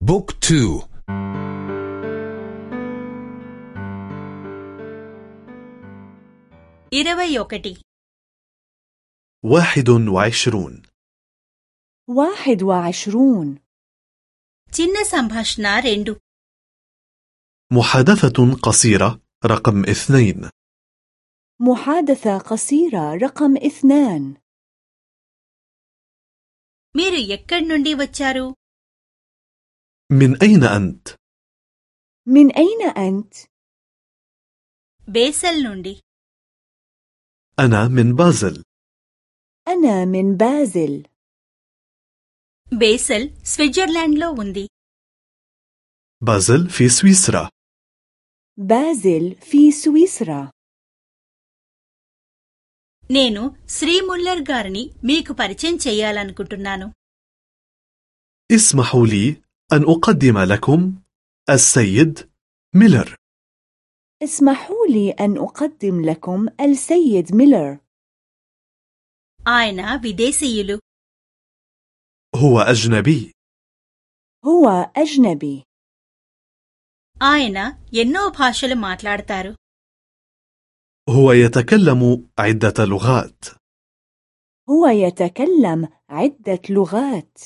بوك تو ఇరవై ఒకటి واحد وعشرون واحد وعشرون చిన్న సంభాషణ రెండు محادثة قصيرة رقم اثنين محادثة قصيرة رقم اثنان మీరు ఎక్కడి నుండి వచ్చారు من أين أنت؟ من أين أنت؟ బేసల్ నుండి أنا من بازل أنا من بازل బేసల్ స్విట్జర్లాండ్లో ఉంది بازل في سويسرا بازل في سويسرا నేను శ్రీ ముల్లర్ గారిని మీకు పరిచయం చేయాలనుకుంటున్నాను اسمحوا لي أن أقدم لكم السيد ميلر اسمحوا لي أن أقدم لكم السيد ميلر ఆయన విదేశీయులు هو أجنبي هو أجنبي ఆయన ఎన్నో భాషలు మాట్లాడతారు هو يتكلم عدة لغات هو يتكلم عدة لغات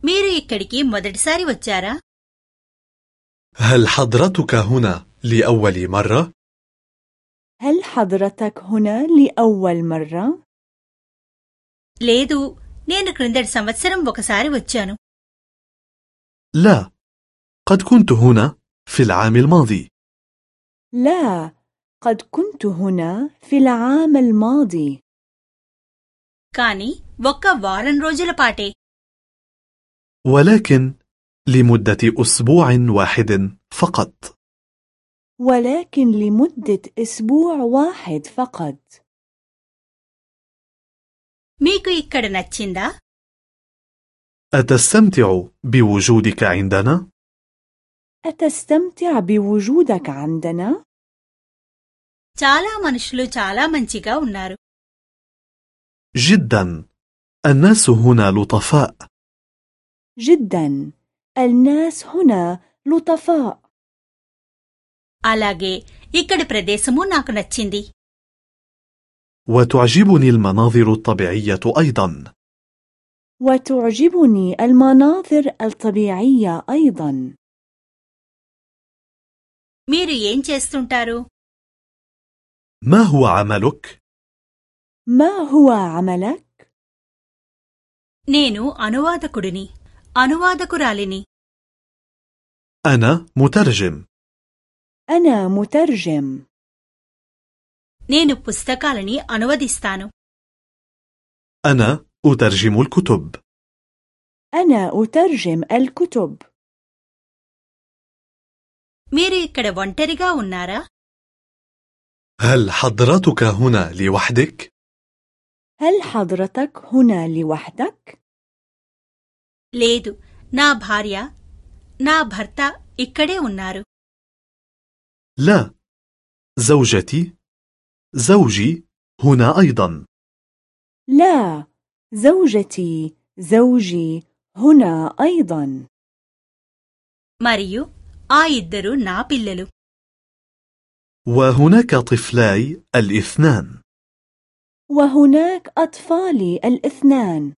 మీరు ఇక్కడికి మొదటిసారి వచ్చారా هل حضرتك هنا لأول مرة؟ هل حضرتك هنا لأول مرة؟ లేదు నేను క్రిందటి సంవత్సరం ఒకసారి వచ్చాను لا قد كنت هنا في العام الماضي لا قد كنت هنا في العام الماضي కాని ఒక్క వారం రోజుల పాటే ولكن لمدة أسبوع واحد فقط ولكن لمدة أسبوع واحد فقط మీకు ఇక్కడ నచ్చిందా أتستمتع بوجودك عندنا؟ أتستمتع بوجودك عندنا؟ చాలా మనుషులు చాలా మంచిగా ఉన్నారు جدا الناس هنا لطفاء جدا الناس هنا لطفاء అలాగే ఇక్కడి ప్రదేశము నాకు నచ్చింది وتعجبني المناظر الطبيعية أيضا وتعجبني المناظر الطبيعية أيضا మీరు ఏం చేస్తుంటారు ما هو عملك؟ ما هو عملك؟ నేను అనువాదకుడిని అనువాదకురాలిని أنا مترجم أنا مترجم నేను పుస్తకాలని అనువదిస్తాను أنا أترجم الكتب أنا أترجم الكتب మీరు ఇక్కడ ఒంటరిగా ఉన్నారా هل حضرتك هنا لوحدك؟ هل حضرتك هنا لوحدك؟ లేదు నా భార్య నా భర్త ఇక్కడే ఉన్నారు لا زوجتي زوجي هنا أيضا لا زوجتي زوجي هنا أيضا మరియు ఆ ఇద్దరు నా పిల్లలు وهناك طفلاي الاثنان وهناك أطفالي الاثنان